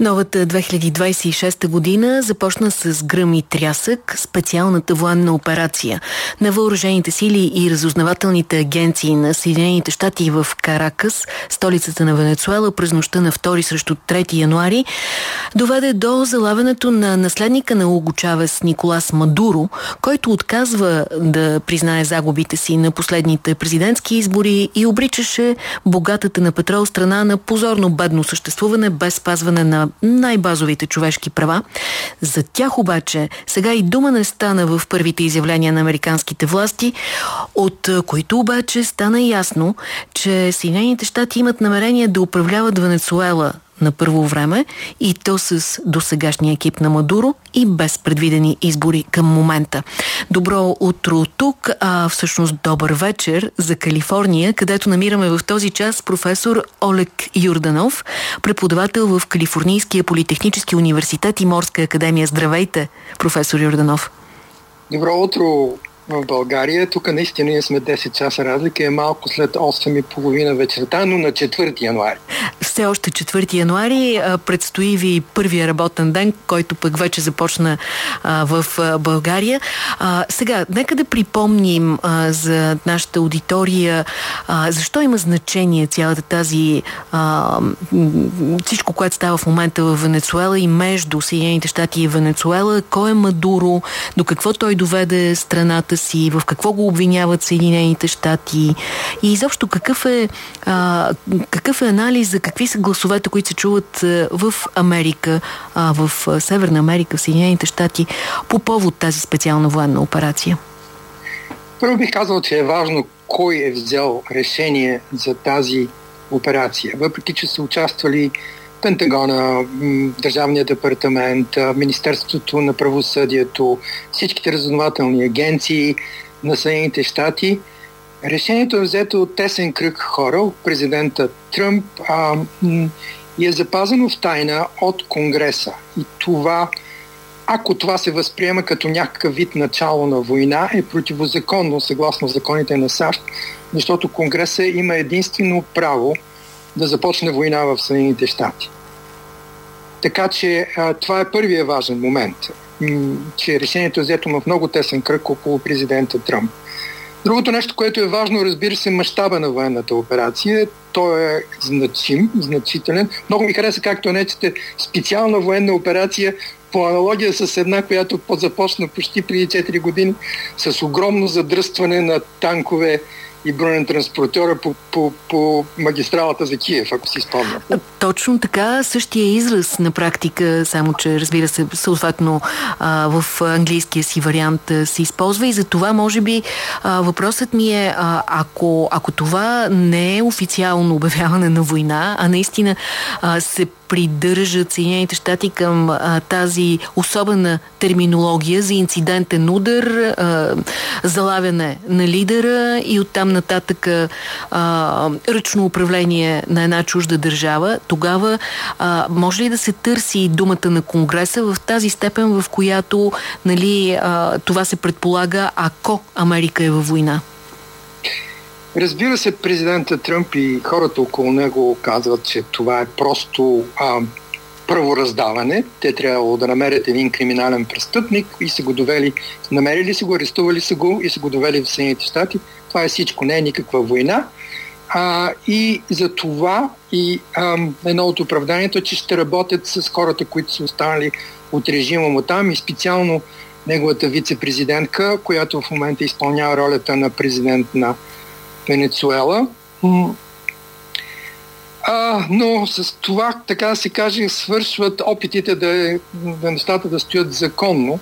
Новата 2026 година започна с гръм и трясък специалната военна операция. На въоръжените сили и разузнавателните агенции на Съединените щати в Каракас, столицата на Венецуела, през нощта на 2 срещу 3 януари, доведе до залавянето на наследника на Уго Чавес Николас Мадуро, който отказва да признае загубите си на последните президентски избори и обричаше богатата на петрол страна на позорно бедно съществуване без спазване на най-базовите човешки права. За тях обаче сега и дума не стана в първите изявления на американските власти, от които обаче стана ясно, че Съединените щати имат намерение да управляват Венецуела на първо време и то с досегашния екип на Мадуро и без предвидени избори към момента. Добро утро тук, а всъщност добър вечер за Калифорния, където намираме в този час професор Олег Юрданов, преподавател в Калифорнийския политехнически университет и Морска академия. Здравейте, професор Юрданов. Добро утро, в България. Тук наистина ние сме 10 часа разлика, е малко след 8 и половина вечерта, но на 4 януари. Все още 4 януари предстои ви първия работен ден, който пък вече започна в България. Сега, нека да припомним за нашата аудитория защо има значение цялата тази всичко, което става в момента в Венецуела и между Съединените щати и Венецуела, кой е Мадуро, до какво той доведе страната страната си, в какво го обвиняват Съединените щати и изобщо какъв е, а, какъв е анализ за какви са гласовете, които се чуват в Америка, а, в Северна Америка, в Съединените щати по повод тази специална военна операция? Първо бих казал, че е важно кой е взел решение за тази операция. Въпреки, че са участвали Пентагона, Държавния департамент, Министерството на правосъдието, всичките разузнавателни агенции на Съединените щати. Решението е взето от тесен кръг хора, президента Тръмп, а, и е запазено в тайна от Конгреса. И това, ако това се възприема като някакъв вид начало на война, е противозаконно, съгласно законите на САЩ, защото Конгреса има единствено право да започне война в Съединените щати. Така че това е първият важен момент, че решението е взето в много тесен кръг около президента Тръмп. Другото нещо, което е важно, разбира се, мащаба на военната операция. Той е значим, значителен. Много ми хареса, както нечете, специална военна операция по аналогия с една, която започна почти преди 4 години, с огромно задръстване на танкове и бронен транспортьора по, по, по магистралата за Киев, ако си спомня. Точно така, същия израз на практика, само че разбира се, съответно а, в английския си вариант а, се използва и за това може би а, въпросът ми е, а, ако, ако това не е официално обявяване на война, а наистина а, се придържат Съединените щати към а, тази особена терминология за инцидентен удар, а, залавяне на лидера и оттам нататък а, ръчно управление на една чужда държава, тогава а, може ли да се търси думата на Конгреса в тази степен, в която нали, а, това се предполага, ако Америка е във война? Разбира се, президента Тръмп и хората около него казват, че това е просто а, правораздаване. Те трябвало да намерят един криминален престъпник и са го довели, намерили са го, арестували са го и са го довели в Съединените щати. Това е всичко, не е никаква война. А, и за това и а, едно от оправданието е, че ще работят с хората, които са останали от режима му там и специално неговата вице-президентка, която в момента изпълнява ролята на президент на Венецуела. А, но с това, така да се каже, свършват опитите да, да нещата да стоят законно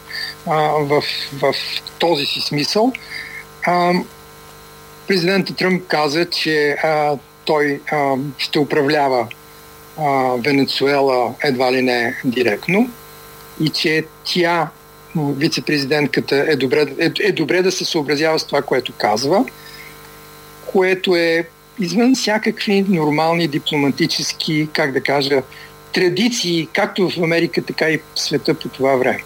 а, в, в този си смисъл. А, президентът Тръмп каза, че а, той а, ще управлява а, Венецуела едва ли не директно и че тя, вице-президентката, е добре, е, е добре да се съобразява с това, което казва което е извън всякакви нормални дипломатически, как да кажа, традиции, както в Америка, така и в света по това време.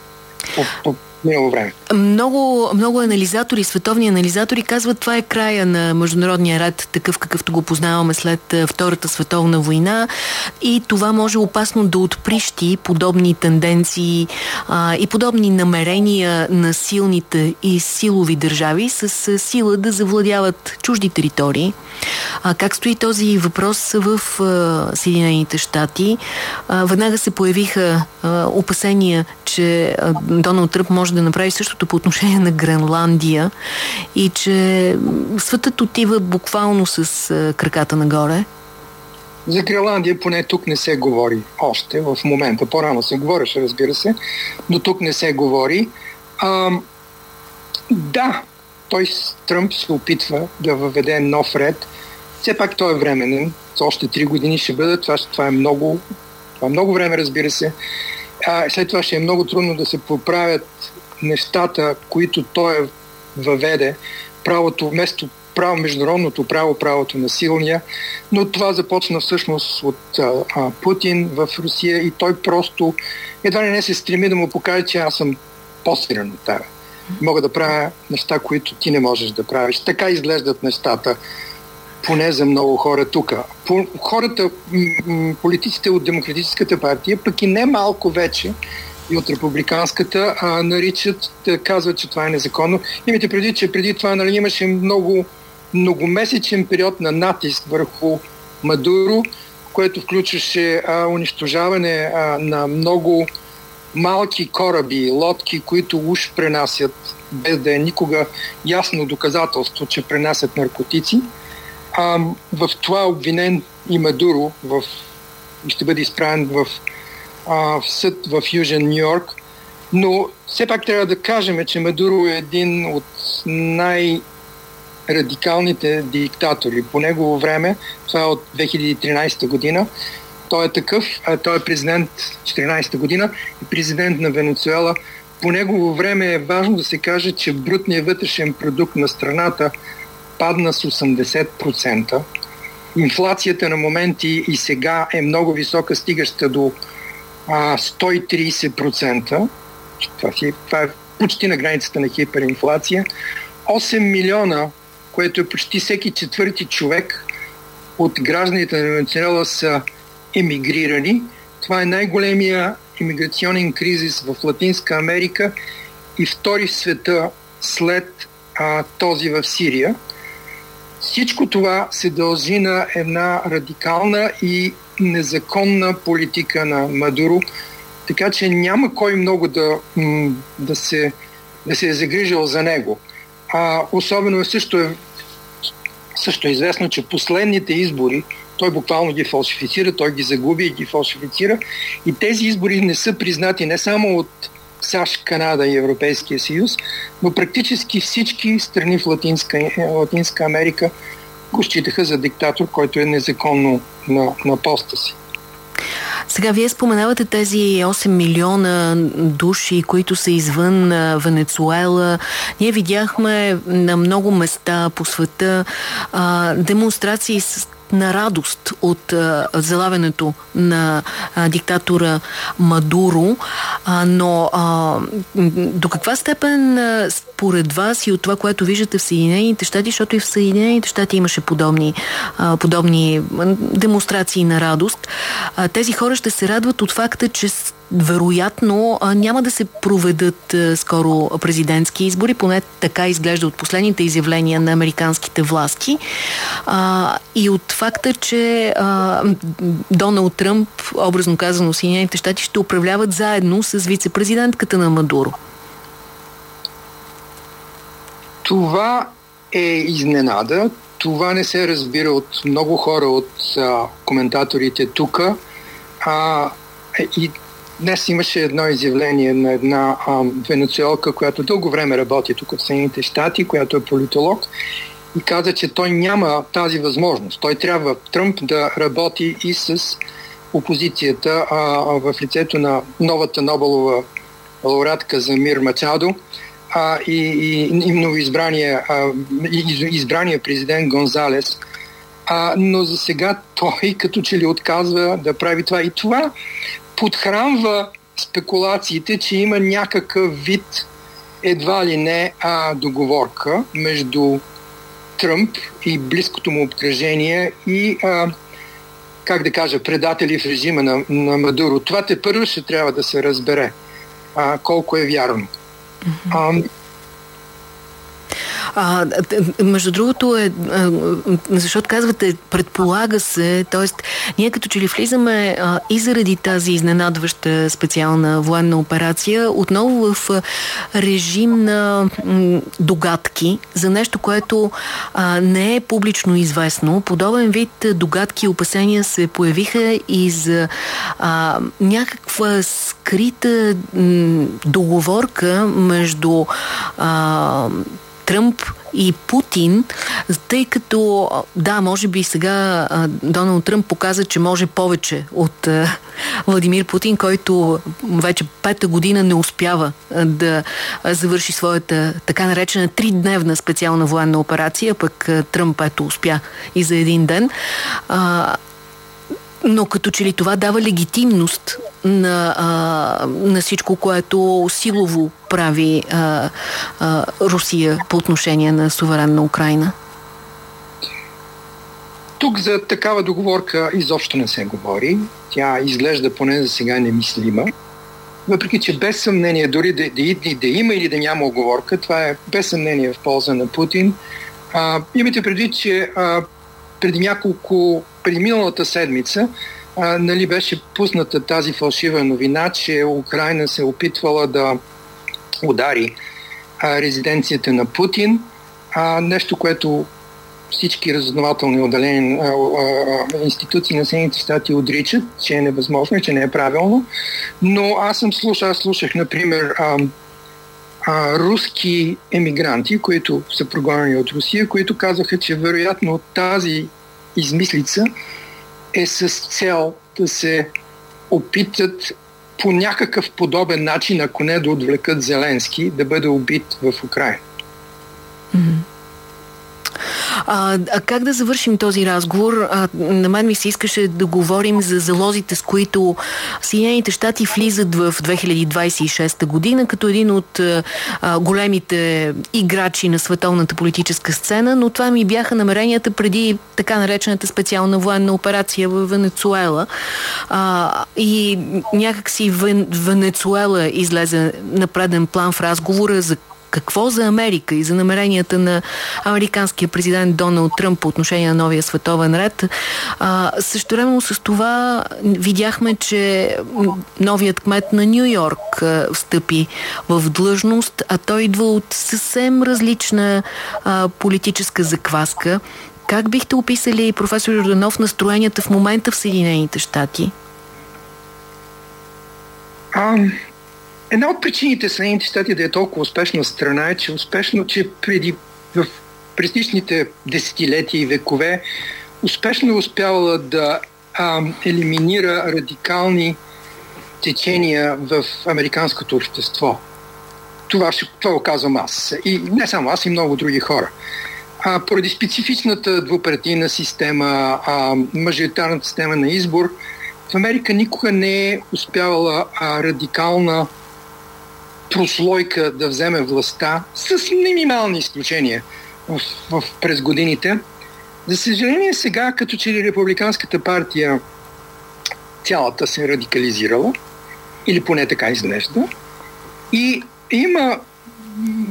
По, по, минало време. Много, много анализатори, световни анализатори казват, това е края на международния ред, такъв какъвто го познаваме след Втората световна война и това може опасно да отприщи подобни тенденции а, и подобни намерения на силните и силови държави с сила да завладяват чужди територии. А, как стои този въпрос в Съединените щати? Веднага се появиха опасения, че а, Доналд Тръп може да направи същото по отношение на Гренландия и че светът отива буквално с краката нагоре? За Гренландия поне тук не се говори още в момента. По-рано се говореше, разбира се, но тук не се говори. А, да, той Тръмп се опитва да въведе нов ред. Все пак той е временен. Още три години ще бъде. Това, това е много, това е много време, разбира се. А, след това ще е много трудно да се поправят нещата, които той въведе. Правото, вместо право, международното право, правото на силния, но това започна всъщност от а, а, Путин в Русия и той просто едва ли не се стреми да му покаже, че аз съм по-силен от тебе мога да правя неща, които ти не можеш да правиш. Така изглеждат нещата, поне за много хора тук. Хората, политиците от Демократическата партия, пък и не малко вече, и от републиканската, а, наричат, казват, че това е незаконно. Имайте преди, че преди това нали, имаше много, многомесечен период на натиск върху Мадуро, което включваше а, унищожаване а, на много малки кораби, лодки, които уж пренасят, без да е никога ясно доказателство, че пренасят наркотици. А, в това обвинен и Мадуро в, ще бъде изправен в, а, в съд в Южен Нью Йорк. Но все пак трябва да кажем, че Мадуро е един от най- радикалните диктатори. По негово време, това е от 2013 година, той е такъв, а той е президент 14-та година и президент на Венецуела. По негово време е важно да се каже, че брутният вътрешен продукт на страната падна с 80%. Инфлацията на моменти и сега е много висока, стигаща до а, 130%. Това, си, това е почти на границата на хиперинфлация. 8 милиона, което е почти всеки четвърти човек от гражданите на Венецуела са емигрирани. Това е най-големия иммиграционен кризис в Латинска Америка и втори в света след а, този в Сирия. Всичко това се дължи на една радикална и незаконна политика на Мадуро, така че няма кой много да, да, се, да се е загрижил за него. А, особено също е, също е известно, че последните избори той буквално ги фалшифицира, той ги загуби и ги фалшифицира. И тези избори не са признати не само от САЩ, Канада и Европейския съюз, но практически всички страни в Латинска, Латинска Америка го считаха за диктатор, който е незаконно на, на поста си. Сега вие споменавате тези 8 милиона души, които са извън Венецуела. Ние видяхме на много места по света а, демонстрации с на радост от а, залавянето на а, диктатора Мадуро, а, но а, до каква степен а, според вас и от това, което виждате в Съединените щати, защото и в Съединените щати имаше подобни, а, подобни демонстрации на радост, а, тези хора ще се радват от факта, че вероятно няма да се проведат скоро президентски избори, поне така изглежда от последните изявления на американските власти. И от факта, че а, Доналд Тръмп, образно казано Съединените щати, ще управляват заедно с вице-президентката на Мадуро. Това е изненада. Това не се разбира от много хора от а, коментаторите тук. А, и Днес имаше едно изявление на една а, венецуелка, която дълго време работи тук в Съединените щати, която е политолог и каза, че той няма тази възможност. Той трябва Тръмп да работи и с опозицията а, в лицето на новата Нобелова лауреатка за мир Мачадо а, и, и, и новоизбрания а, избрания президент Гонзалес. А, но за сега той като че ли отказва да прави това. И това подхранва спекулациите, че има някакъв вид едва ли не а, договорка между Тръмп и близкото му обкръжение и, а, как да кажа, предатели в режима на, на Мадуро. Това те първо ще трябва да се разбере а, колко е вярно. А, а, между другото е, защото казвате, предполага се, т.е. ние като че ли влизаме а, и заради тази изненадваща специална военна операция, отново в режим на догадки за нещо, което а, не е публично известно. Подобен вид догадки и опасения се появиха и за а, някаква скрита договорка между а, Тръмп и Путин, тъй като, да, може би сега Доналд Тръмп показа, че може повече от Владимир Путин, който вече пета година не успява да завърши своята така наречена тридневна специална военна операция, пък Тръмп ето успя и за един ден. Но като че ли това дава легитимност на, а, на всичко, което силово прави а, а, Русия по отношение на суверенна Украина? Тук за такава договорка изобщо не се говори. Тя изглежда поне за сега немислима. Въпреки, че без съмнение, дори да, да, да има или да няма оговорка, това е без съмнение в полза на Путин. А, имайте предвид, че а, преди няколко, преди миналата седмица, а, нали, беше пусната тази фалшива новина, че Украина се е опитвала да удари а, резиденцията на Путин. А, нещо, което всички разузнавателни отделени институции на Съединените щати отричат, че е невъзможно че не е правилно. Но аз съм слушал, аз слушах, например, а, а, руски емигранти, които са прогонени от Русия, които казаха, че вероятно тази измислица е с цел да се опитат по някакъв подобен начин, ако не да отвлекат Зеленски, да бъде убит в Украина. Mm-hmm. А, а как да завършим този разговор? А, на мен ми се искаше да говорим за залозите, с които Съединените щати влизат в 2026 година като един от а, големите играчи на световната политическа сцена, но това ми бяха намеренията преди така наречената специална военна операция в Венецуела. А, и някакси Венецуела излезе на преден план в разговора за какво за Америка и за намеренията на американския президент Доналд Тръмп по отношение на новия световен ред. А, също времено с това видяхме, че новият кмет на Нью Йорк а, встъпи в длъжност, а той идва от съвсем различна а, политическа закваска. Как бихте описали, професор Йорданов, настроенията в момента в Съединените щати? Една от причините Съединените щати да е толкова успешна страна е, че успешно, че преди в предишните десетилетия и векове успешно е успявала да а, елиминира радикални течения в американското общество. Това, ще, това го казвам аз. И не само аз, и много други хора. А, поради специфичната двупартийна система, а, мажоритарната система на избор, в Америка никога не е успявала а, радикална прослойка да вземе властта, с минимални изключения в, в, през годините. За съжаление сега, като че ли Републиканската партия цялата се радикализирала, или поне така изглежда, и има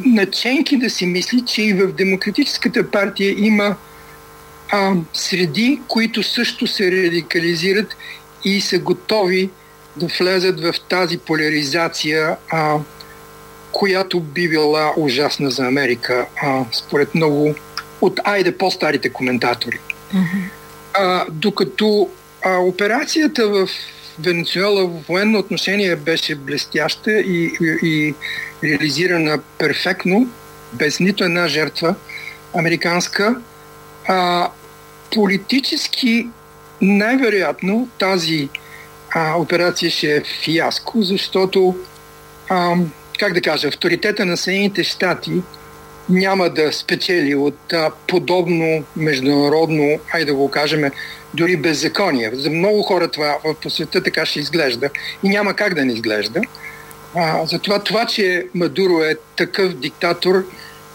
наченки да си мисли, че и в Демократическата партия има а, среди, които също се радикализират и са готови да влезат в тази поляризация а, която би била ужасна за Америка, а, според много от, айде, по-старите коментатори. Mm-hmm. А, докато а, операцията в Венецуела в военно отношение беше блестяща и, и, и реализирана перфектно, без нито една жертва американска, а, политически най-вероятно тази а, операция ще е фиаско, защото а, как да кажа, авторитета на Съединените щати няма да спечели от а, подобно международно, айде да го кажем, дори беззаконие. За много хора това по света така ще изглежда и няма как да не изглежда. А, затова това, че Мадуро е такъв диктатор,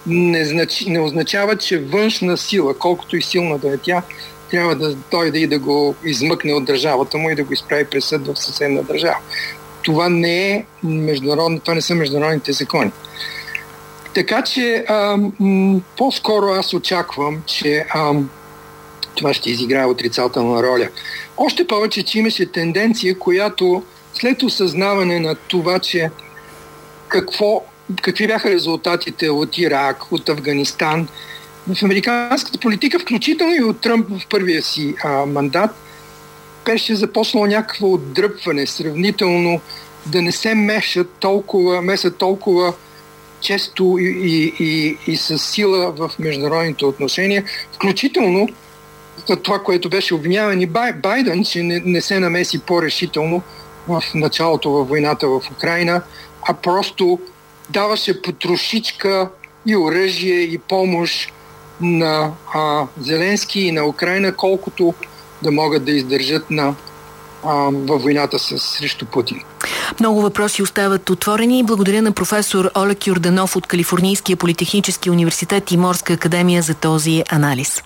не, значи, не означава, че външна сила, колкото и силна да е тя, трябва да дойде и да го измъкне от държавата му и да го изправи през съд в съседна държава. Това не е международно, това не са международните закони. Така че а, по-скоро аз очаквам, че а, това ще изиграе отрицателна роля. Още повече, че имаше тенденция, която след осъзнаване на това, че какво, какви бяха резултатите от Ирак, от Афганистан, в американската политика, включително и от Тръмп в първия си а, мандат, беше започнало някакво отдръпване, сравнително да не се мешат толкова, месят толкова често и, и, и, и с сила в международните отношения, включително това, което беше обвиняван и Бай, Байден, че не, не се намеси по-решително в началото във войната в Украина, а просто даваше потрошичка и оръжие и помощ на а, Зеленски и на Украина, колкото да могат да издържат на във войната с, срещу Путин. Много въпроси остават отворени. Благодаря на професор Олег Юрданов от Калифорнийския политехнически университет и Морска академия за този анализ.